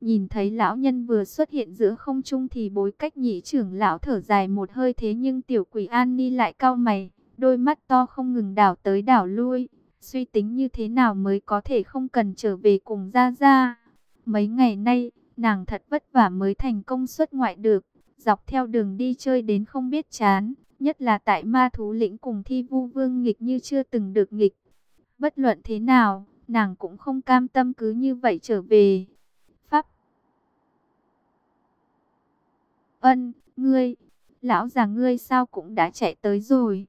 Nhìn thấy lão nhân vừa xuất hiện giữa không trung thì bối cách nhị trưởng lão thở dài một hơi thế nhưng tiểu quỷ An Ni lại cau mày, đôi mắt to không ngừng đảo tới đảo lui suy tính như thế nào mới có thể không cần trở về cùng Gia Gia. Mấy ngày nay, nàng thật vất vả mới thành công xuất ngoại được, dọc theo đường đi chơi đến không biết chán, nhất là tại ma thú lĩnh cùng thi vu vương nghịch như chưa từng được nghịch. Bất luận thế nào, nàng cũng không cam tâm cứ như vậy trở về. Pháp Ân, ngươi, lão già ngươi sao cũng đã chạy tới rồi.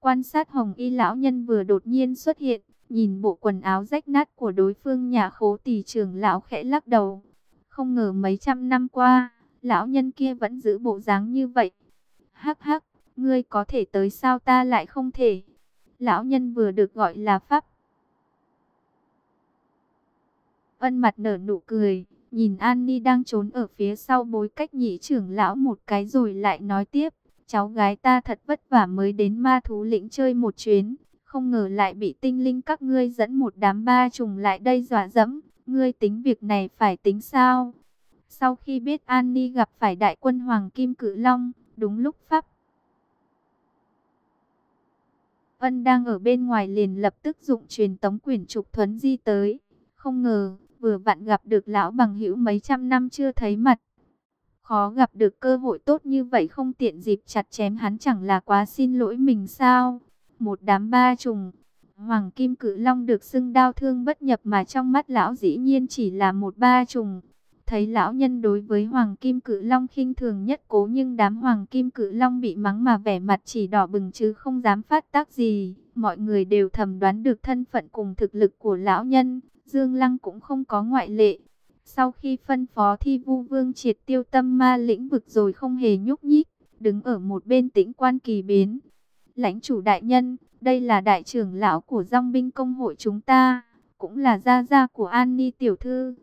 Quan sát hồng y lão nhân vừa đột nhiên xuất hiện, nhìn bộ quần áo rách nát của đối phương nhà khố tỷ trưởng lão khẽ lắc đầu. Không ngờ mấy trăm năm qua, lão nhân kia vẫn giữ bộ dáng như vậy. Hắc hắc, ngươi có thể tới sao ta lại không thể. Lão nhân vừa được gọi là Pháp. Ân mặt nở nụ cười, nhìn An Ni đang trốn ở phía sau bối cách nhị trưởng lão một cái rồi lại nói tiếp. Cháu gái ta thật vất vả mới đến ma thú lĩnh chơi một chuyến, không ngờ lại bị tinh linh các ngươi dẫn một đám ba trùng lại đây dọa dẫm, ngươi tính việc này phải tính sao? Sau khi biết An Ni gặp phải đại quân Hoàng Kim Cự Long, đúng lúc Pháp Ân đang ở bên ngoài liền lập tức dụng truyền tống quyển trục thuấn di tới. Không ngờ, vừa vặn gặp được lão bằng hữu mấy trăm năm chưa thấy mặt, Khó gặp được cơ hội tốt như vậy không tiện dịp chặt chém hắn chẳng là quá xin lỗi mình sao. Một đám ba trùng. Hoàng Kim Cự Long được xưng đau thương bất nhập mà trong mắt lão dĩ nhiên chỉ là một ba trùng. Thấy lão nhân đối với Hoàng Kim Cự Long khinh thường nhất cố nhưng đám Hoàng Kim Cự Long bị mắng mà vẻ mặt chỉ đỏ bừng chứ không dám phát tác gì. Mọi người đều thầm đoán được thân phận cùng thực lực của lão nhân. Dương Lăng cũng không có ngoại lệ. Sau khi phân phó thi vu vương triệt tiêu tâm ma lĩnh vực rồi không hề nhúc nhích, đứng ở một bên tĩnh quan kỳ biến. Lãnh chủ đại nhân, đây là đại trưởng lão của dòng binh công hội chúng ta, cũng là gia gia của An Ni tiểu thư.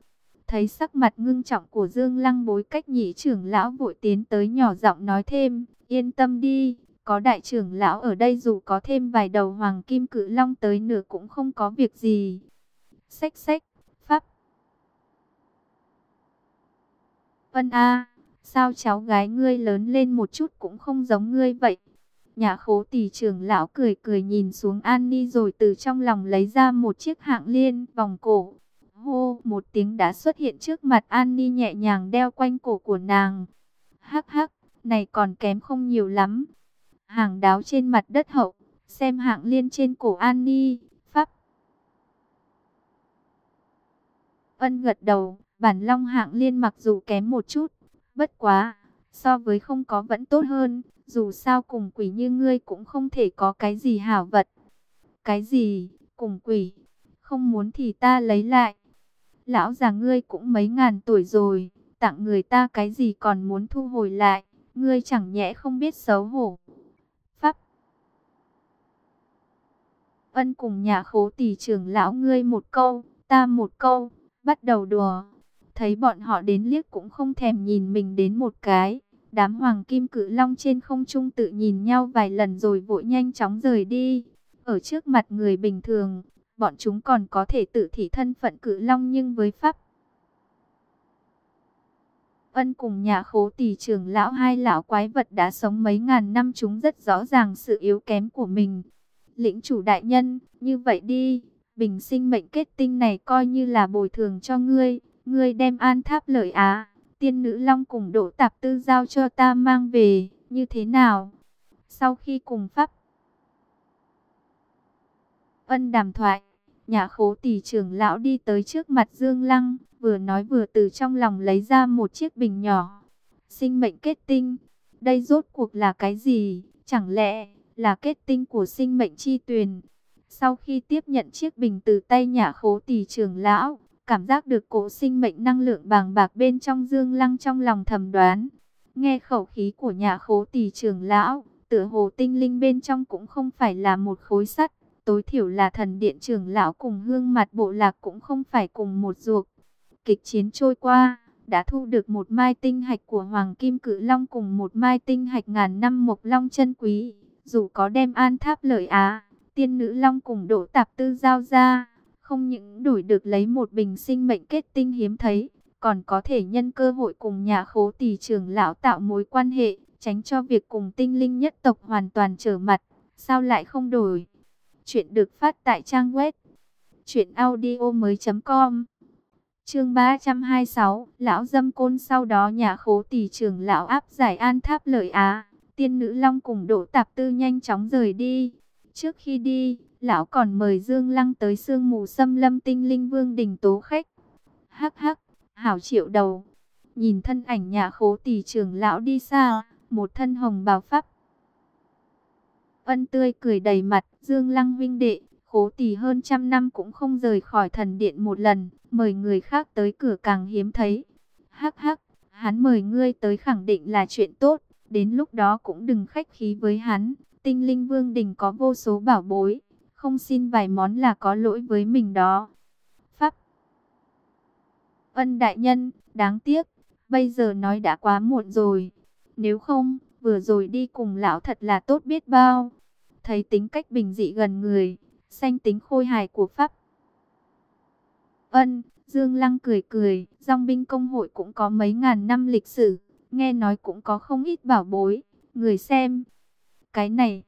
Thấy sắc mặt ngưng trọng của Dương Lăng bối cách nhị trưởng lão vội tiến tới nhỏ giọng nói thêm, yên tâm đi, có đại trưởng lão ở đây dù có thêm vài đầu hoàng kim cự long tới nửa cũng không có việc gì. Xách xách, pháp Vân A, sao cháu gái ngươi lớn lên một chút cũng không giống ngươi vậy? Nhà khố tỷ trưởng lão cười cười nhìn xuống An Ni rồi từ trong lòng lấy ra một chiếc hạng liên vòng cổ. Hô, một tiếng đã xuất hiện trước mặt An Ni nhẹ nhàng đeo quanh cổ của nàng. Hắc hắc, này còn kém không nhiều lắm. Hàng đáo trên mặt đất hậu, xem hạng liên trên cổ An Ni, pháp. Ân gật đầu, Bản long hạng liên mặc dù kém một chút, bất quá, so với không có vẫn tốt hơn, dù sao cùng quỷ như ngươi cũng không thể có cái gì hảo vật. Cái gì, cùng quỷ, không muốn thì ta lấy lại. Lão già ngươi cũng mấy ngàn tuổi rồi, tặng người ta cái gì còn muốn thu hồi lại, ngươi chẳng nhẽ không biết xấu hổ. Pháp Ân cùng nhà khố tỷ trưởng lão ngươi một câu, ta một câu, bắt đầu đùa. Thấy bọn họ đến liếc cũng không thèm nhìn mình đến một cái. Đám hoàng kim cự long trên không trung tự nhìn nhau vài lần rồi vội nhanh chóng rời đi. Ở trước mặt người bình thường, bọn chúng còn có thể tự thị thân phận cự long nhưng với pháp Ân cùng nhà khố tỷ trưởng lão hai lão quái vật đã sống mấy ngàn năm chúng rất rõ ràng sự yếu kém của mình. Lĩnh chủ đại nhân, như vậy đi, bình sinh mệnh kết tinh này coi như là bồi thường cho ngươi. Ngươi đem an tháp lợi á, tiên nữ long cùng đổ tạp tư giao cho ta mang về, như thế nào? Sau khi cùng pháp ân đàm thoại, nhà khố tỷ trưởng lão đi tới trước mặt Dương Lăng, vừa nói vừa từ trong lòng lấy ra một chiếc bình nhỏ. Sinh mệnh kết tinh, đây rốt cuộc là cái gì? Chẳng lẽ là kết tinh của sinh mệnh chi tuyền? Sau khi tiếp nhận chiếc bình từ tay nhà khố tỷ trưởng lão, cảm giác được cỗ sinh mệnh năng lượng bàng bạc bên trong Dương Lăng trong lòng thầm đoán. Nghe khẩu khí của nhà khố tỷ trường lão, tựa hồ tinh linh bên trong cũng không phải là một khối sắt, tối thiểu là thần điện trưởng lão cùng hương mặt bộ lạc cũng không phải cùng một ruột. Kịch chiến trôi qua, đã thu được một mai tinh hạch của Hoàng Kim Cự Long cùng một mai tinh hạch ngàn năm mộc long chân quý. Dù có đem an tháp lợi á, tiên nữ long cùng đỗ tạp tư giao ra, không những đổi được lấy một bình sinh mệnh kết tinh hiếm thấy, còn có thể nhân cơ hội cùng nhà khố tỷ trưởng lão tạo mối quan hệ, tránh cho việc cùng tinh linh nhất tộc hoàn toàn trở mặt. Sao lại không đổi? Chuyện được phát tại trang web truyệnaudiomoi.com. Chương 326, lão dâm côn sau đó nhà khố tỷ trưởng lão áp giải an tháp lợi á, tiên nữ long cùng đỗ tạp tư nhanh chóng rời đi. Trước khi đi, lão còn mời Dương Lăng tới sương mù xâm lâm tinh linh vương đình tố khách. Hắc hắc, hảo triệu đầu. Nhìn thân ảnh nhà khố tỷ trưởng lão đi xa, một thân hồng bào pháp. Ân tươi cười đầy mặt, Dương Lăng vinh đệ, khố tỷ hơn trăm năm cũng không rời khỏi thần điện một lần, mời người khác tới cửa càng hiếm thấy. Hắc hắc, hắn mời ngươi tới khẳng định là chuyện tốt, đến lúc đó cũng đừng khách khí với hắn. Tinh linh vương đình có vô số bảo bối, không xin vài món là có lỗi với mình đó. Pháp Ân đại nhân, đáng tiếc, bây giờ nói đã quá muộn rồi. Nếu không, vừa rồi đi cùng lão thật là tốt biết bao. Thấy tính cách bình dị gần người, xanh tính khôi hài của Pháp. Ân, Dương Lăng cười cười, dòng binh công hội cũng có mấy ngàn năm lịch sử, nghe nói cũng có không ít bảo bối, người xem. Cái này,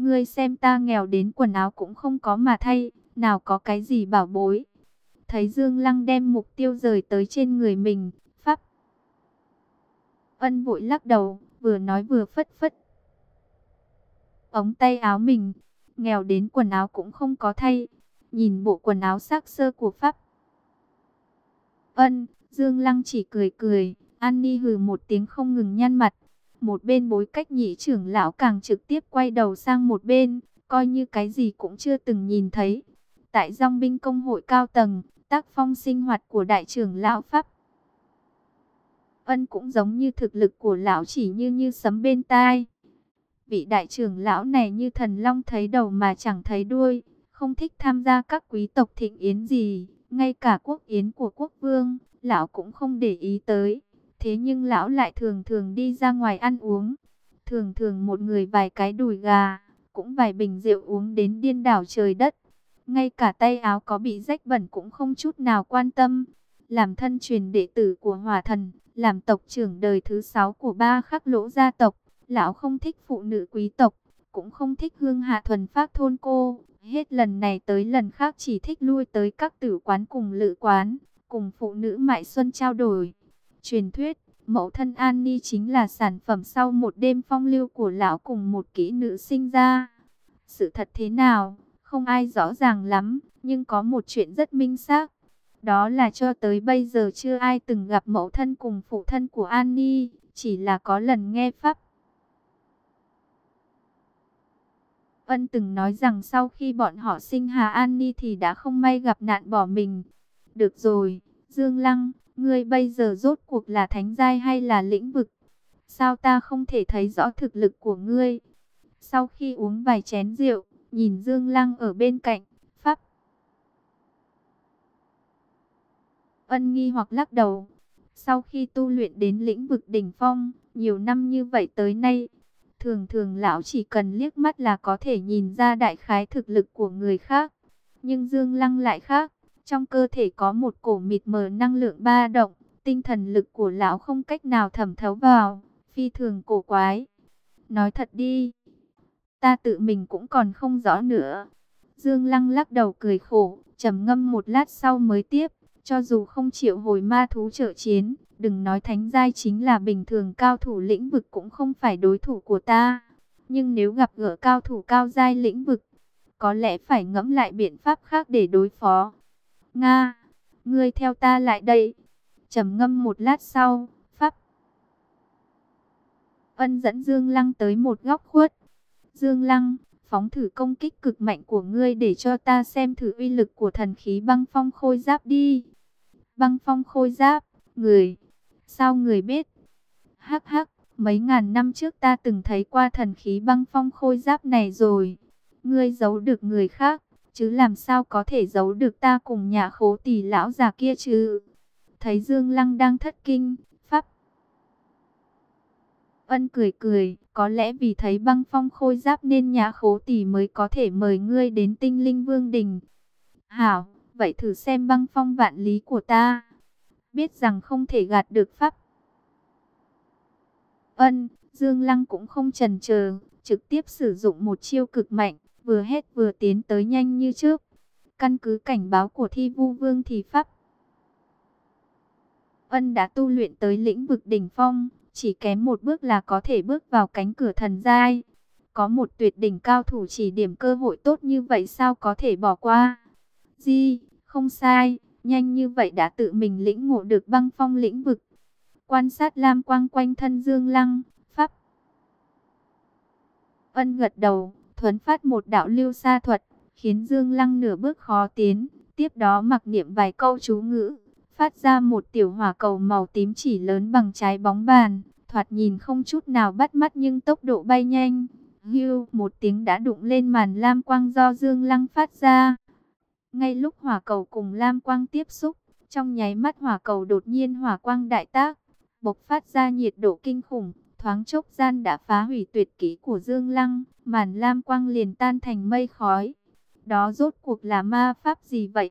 Ngươi xem ta nghèo đến quần áo cũng không có mà thay, nào có cái gì bảo bối. Thấy Dương Lăng đem mục tiêu rời tới trên người mình, pháp. Ân vội lắc đầu, vừa nói vừa phất phất. Ống tay áo mình, nghèo đến quần áo cũng không có thay. Nhìn bộ quần áo sắc sơ của pháp. Ân, Dương Lăng chỉ cười cười, An Ni hừ một tiếng không ngừng nhăn mặt. Một bên bối cách nhị trưởng lão càng trực tiếp quay đầu sang một bên, coi như cái gì cũng chưa từng nhìn thấy. Tại dòng binh công hội cao tầng, tác phong sinh hoạt của đại trưởng lão Pháp. Ân cũng giống như thực lực của lão chỉ như như sấm bên tai. Vị đại trưởng lão này như thần long thấy đầu mà chẳng thấy đuôi, không thích tham gia các quý tộc thịnh yến gì, ngay cả quốc yến của quốc vương, lão cũng không để ý tới. Thế nhưng lão lại thường thường đi ra ngoài ăn uống. Thường thường một người vài cái đùi gà, cũng vài bình rượu uống đến điên đảo trời đất. Ngay cả tay áo có bị rách bẩn cũng không chút nào quan tâm. Làm thân truyền đệ tử của hòa thần, làm tộc trưởng đời thứ sáu của ba khắc lỗ gia tộc. Lão không thích phụ nữ quý tộc, cũng không thích hương hạ thuần phát thôn cô. Hết lần này tới lần khác chỉ thích lui tới các tử quán cùng lự quán, cùng phụ nữ mại xuân trao đổi. Truyền thuyết, mẫu thân An Ni chính là sản phẩm sau một đêm phong lưu của lão cùng một kỹ nữ sinh ra. Sự thật thế nào, không ai rõ ràng lắm, nhưng có một chuyện rất minh xác. Đó là cho tới bây giờ chưa ai từng gặp mẫu thân cùng phụ thân của An Ni, chỉ là có lần nghe Pháp. Ân từng nói rằng sau khi bọn họ sinh Hà An Ni thì đã không may gặp nạn bỏ mình. Được rồi, Dương Lăng, Ngươi bây giờ rốt cuộc là thánh giai hay là lĩnh vực? sao ta không thể thấy rõ thực lực của ngươi? Sau khi uống vài chén rượu, nhìn Dương Lăng ở bên cạnh, Pháp. Ân nghi hoặc lắc đầu. Sau khi tu luyện đến lĩnh vực đỉnh phong, nhiều năm như vậy tới nay, thường thường lão chỉ cần liếc mắt là có thể nhìn ra đại khái thực lực của người khác. Nhưng Dương Lăng lại khác, trong cơ thể có một cổ mịt mờ năng lượng ba động, tinh thần lực của lão không cách nào thẩm thấu vào, phi thường cổ quái. Nói thật đi, ta tự mình cũng còn không rõ nữa. Dương Lăng lắc đầu cười khổ, trầm ngâm một lát sau mới tiếp, cho dù không chịu hồi ma thú trợ chiến, đừng nói thánh giai chính là bình thường cao thủ lĩnh vực cũng không phải đối thủ của ta. Nhưng nếu gặp gỡ cao thủ cao giai lĩnh vực, có lẽ phải ngẫm lại biện pháp khác để đối phó. Nga, ngươi theo ta lại đây. trầm ngâm một lát sau, Pháp Ân dẫn Dương Lăng tới một góc khuất. Dương Lăng, phóng thử công kích cực mạnh của ngươi để cho ta xem thử uy lực của thần khí băng phong khôi giáp đi. Băng phong khôi giáp, người, sao người biết? Hắc hắc, mấy ngàn năm trước ta từng thấy qua thần khí băng phong khôi giáp này rồi. Ngươi giấu được người khác, chứ làm sao có thể giấu được ta cùng nhà khố tỷ lão già kia chứ? Thấy Dương Lăng đang thất kinh, Pháp Ân cười cười, có lẽ vì thấy băng phong khôi giáp nên nhà khố tỷ mới có thể mời ngươi đến tinh linh vương đình. Hảo, vậy thử xem băng phong vạn lý của ta. Biết rằng không thể gạt được pháp. Ân, Dương Lăng cũng không chần chờ, trực tiếp sử dụng một chiêu cực mạnh, vừa hét vừa tiến tới nhanh như trước. Căn cứ cảnh báo của thi vu vương thì pháp. Ân đã tu luyện tới lĩnh vực đỉnh phong, chỉ kém một bước là có thể bước vào cánh cửa thần giai. Có một tuyệt đỉnh cao thủ chỉ điểm cơ hội tốt như vậy sao có thể bỏ qua. Di, không sai, nhanh như vậy đã tự mình lĩnh ngộ được băng phong lĩnh vực. Quan sát lam quang quanh thân Dương Lăng, Pháp. Ân gật đầu, thuấn phát một đạo lưu sa thuật, khiến Dương Lăng nửa bước khó tiến. Tiếp đó mặc niệm vài câu chú ngữ, phát ra một tiểu hỏa cầu màu tím chỉ lớn bằng trái bóng bàn, thoạt nhìn không chút nào bắt mắt nhưng tốc độ bay nhanh. Hưu, một tiếng đã đụng lên màn lam quang do Dương Lăng phát ra. Ngay lúc hỏa cầu cùng lam quang tiếp xúc, trong nháy mắt hỏa cầu đột nhiên hỏa quang đại tác, bộc phát ra nhiệt độ kinh khủng, thoáng chốc gian đã phá hủy tuyệt kỹ của Dương Lăng, màn lam quang liền tan thành mây khói. Đó rốt cuộc là ma pháp gì vậy?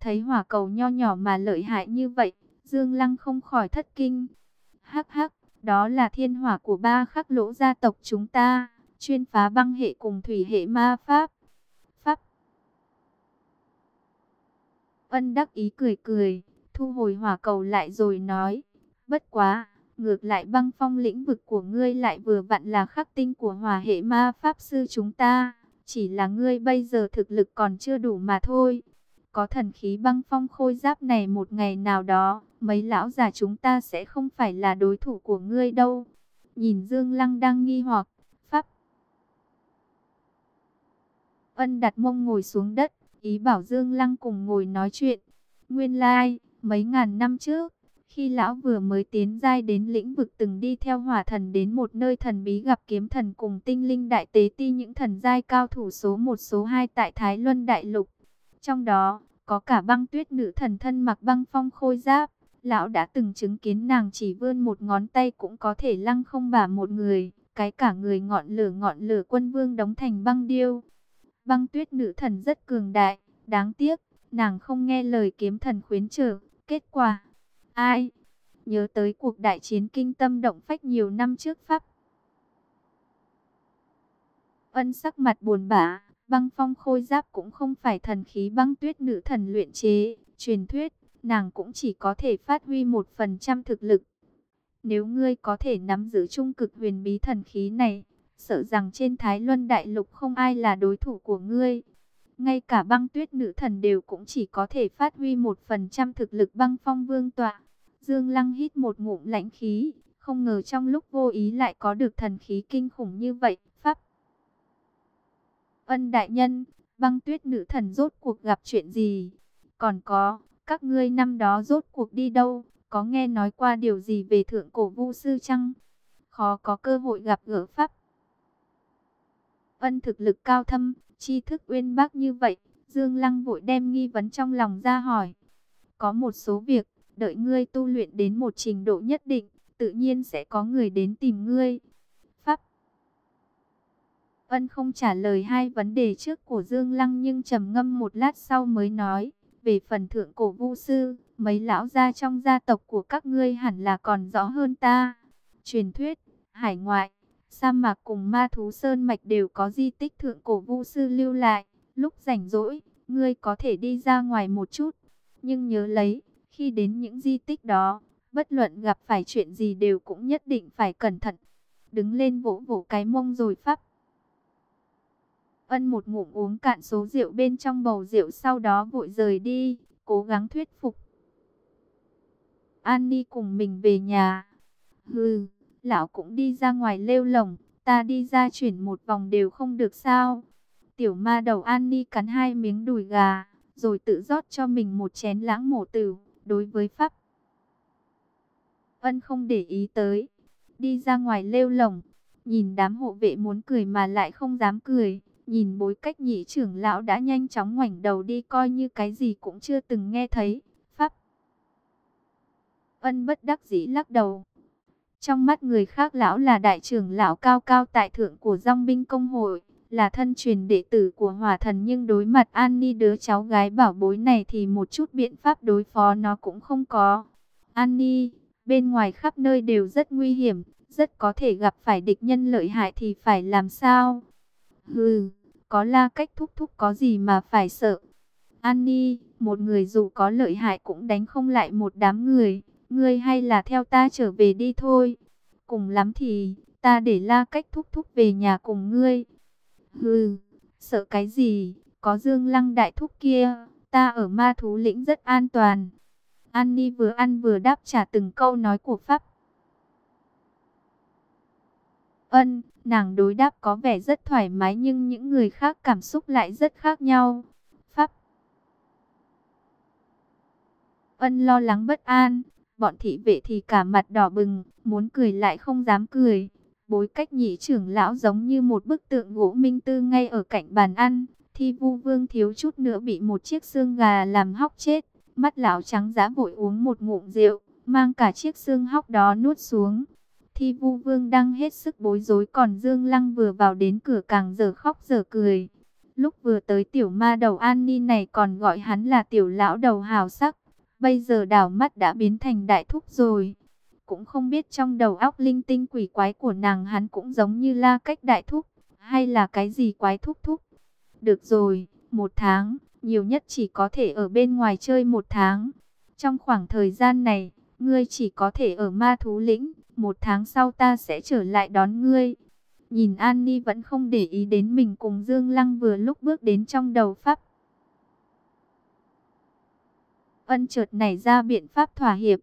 Thấy hỏa cầu nho nhỏ mà lợi hại như vậy, Dương Lăng không khỏi thất kinh. Hắc hắc, đó là thiên hỏa của ba khắc lỗ gia tộc chúng ta, chuyên phá băng hệ cùng thủy hệ ma pháp. Pháp Ân đắc ý cười cười, thu hồi hỏa cầu lại rồi nói, bất quá, ngược lại băng phong lĩnh vực của ngươi lại vừa vặn là khắc tinh của hòa hệ ma pháp sư chúng ta, chỉ là ngươi bây giờ thực lực còn chưa đủ mà thôi. Có thần khí băng phong khôi giáp này một ngày nào đó, mấy lão già chúng ta sẽ không phải là đối thủ của ngươi đâu. Nhìn Dương Lăng đang nghi hoặc, Pháp. Ân đặt mông ngồi xuống đất, ý bảo Dương Lăng cùng ngồi nói chuyện. Nguyên lai, like, mấy ngàn năm trước, khi lão vừa mới tiến giai đến lĩnh vực từng đi theo hỏa thần đến một nơi thần bí gặp kiếm thần cùng tinh linh đại tế ti những thần giai cao thủ số 1 số 2 tại Thái Luân Đại Lục. Trong đó, có cả băng tuyết nữ thần thân mặc băng phong khôi giáp. Lão đã từng chứng kiến nàng chỉ vươn một ngón tay cũng có thể lăng không bả một người. Cái cả người ngọn lửa ngọn lửa quân vương đóng thành băng điêu. Băng tuyết nữ thần rất cường đại. Đáng tiếc, nàng không nghe lời kiếm thần khuyến trở. Kết quả, ai? Nhớ tới cuộc đại chiến kinh tâm động phách nhiều năm trước Pháp. Ân sắc mặt buồn bã Băng phong khôi giáp cũng không phải thần khí băng tuyết nữ thần luyện chế, truyền thuyết, nàng cũng chỉ có thể phát huy một phần trăm thực lực. Nếu ngươi có thể nắm giữ trung cực huyền bí thần khí này, sợ rằng trên Thái Luân Đại Lục không ai là đối thủ của ngươi. Ngay cả băng tuyết nữ thần đều cũng chỉ có thể phát huy một phần trăm thực lực băng phong vương tọa. Dương Lăng hít một ngụm lãnh khí, không ngờ trong lúc vô ý lại có được thần khí kinh khủng như vậy. Pháp Ân đại nhân, băng tuyết nữ thần rốt cuộc gặp chuyện gì? Còn có, các ngươi năm đó rốt cuộc đi đâu? Có nghe nói qua điều gì về thượng cổ vu sư chăng? khó có cơ hội gặp gỡ Pháp. Ân thực lực cao thâm, tri thức uyên bác như vậy, Dương Lăng vội đem nghi vấn trong lòng ra hỏi. Có một số việc, đợi ngươi tu luyện đến một trình độ nhất định, tự nhiên sẽ có người đến tìm ngươi. Pháp Ân không trả lời hai vấn đề trước của Dương Lăng nhưng trầm ngâm một lát sau mới nói, về phần thượng cổ vu sư, mấy lão gia trong gia tộc của các ngươi hẳn là còn rõ hơn ta. Truyền thuyết, hải ngoại, sa mạc cùng ma thú sơn mạch đều có di tích thượng cổ vu sư lưu lại. Lúc rảnh rỗi, ngươi có thể đi ra ngoài một chút, nhưng nhớ lấy, khi đến những di tích đó, bất luận gặp phải chuyện gì đều cũng nhất định phải cẩn thận. Đứng lên vỗ vỗ cái mông rồi pháp. Ân một ngụm uống cạn số rượu bên trong bầu rượu sau đó vội rời đi, cố gắng thuyết phục. An Ni cùng mình về nhà. Hừ, lão cũng đi ra ngoài lêu lồng, ta đi ra chuyển một vòng đều không được sao. Tiểu ma đầu An Ni cắn hai miếng đùi gà, rồi tự rót cho mình một chén lãng mổ tử, đối với Pháp. Ân không để ý tới, đi ra ngoài lêu lồng, nhìn đám hộ vệ muốn cười mà lại không dám cười, nhìn bối cách nhị trưởng lão đã nhanh chóng ngoảnh đầu đi coi như cái gì cũng chưa từng nghe thấy, Pháp. Ân bất đắc dĩ lắc đầu. Trong mắt người khác lão là đại trưởng lão cao cao tại thượng của dòng binh công hội, là thân truyền đệ tử của hỏa thần nhưng đối mặt An Ni đứa cháu gái bảo bối này thì một chút biện pháp đối phó nó cũng không có. An Ni, bên ngoài khắp nơi đều rất nguy hiểm, rất có thể gặp phải địch nhân lợi hại thì phải làm sao? Hừ, có la cách thúc thúc có gì mà phải sợ? An Ni, một người dù có lợi hại cũng đánh không lại một đám người, ngươi hay là theo ta trở về đi thôi. Cùng lắm thì, ta để la cách thúc thúc về nhà cùng ngươi. Hừ, sợ cái gì, có dương lăng đại thúc kia, ta ở ma thú lĩnh rất an toàn. An Ni vừa ăn vừa đáp trả từng câu nói của Pháp. Ân, nàng đối đáp có vẻ rất thoải mái nhưng những người khác cảm xúc lại rất khác nhau. Pháp. Ân lo lắng bất an, bọn thị vệ thì cả mặt đỏ bừng, muốn cười lại không dám cười. Bối cách nhị trưởng lão giống như một bức tượng gỗ minh tư ngay ở cạnh bàn ăn. Thi vu vương thiếu chút nữa bị một chiếc xương gà làm hóc chết. Mắt lão trắng giá vội uống một ngụm rượu, mang cả chiếc xương hóc đó nuốt xuống. Thi vu vương đang hết sức bối rối còn Dương Lăng vừa vào đến cửa càng giờ khóc giờ cười. Lúc vừa tới tiểu ma đầu an ni này còn gọi hắn là tiểu lão đầu hào sắc. Bây giờ đảo mắt đã biến thành đại thúc rồi. Cũng không biết trong đầu óc linh tinh quỷ quái của nàng hắn cũng giống như la cách đại thúc, hay là cái gì quái thúc thúc. Được rồi, một tháng, nhiều nhất chỉ có thể ở bên ngoài chơi một tháng. Trong khoảng thời gian này, ngươi chỉ có thể ở ma thú lĩnh, một tháng sau ta sẽ trở lại đón ngươi. Nhìn An Ni vẫn không để ý đến mình cùng Dương Lăng vừa lúc bước đến trong đầu Pháp. Ân chợt nảy ra biện pháp thỏa hiệp,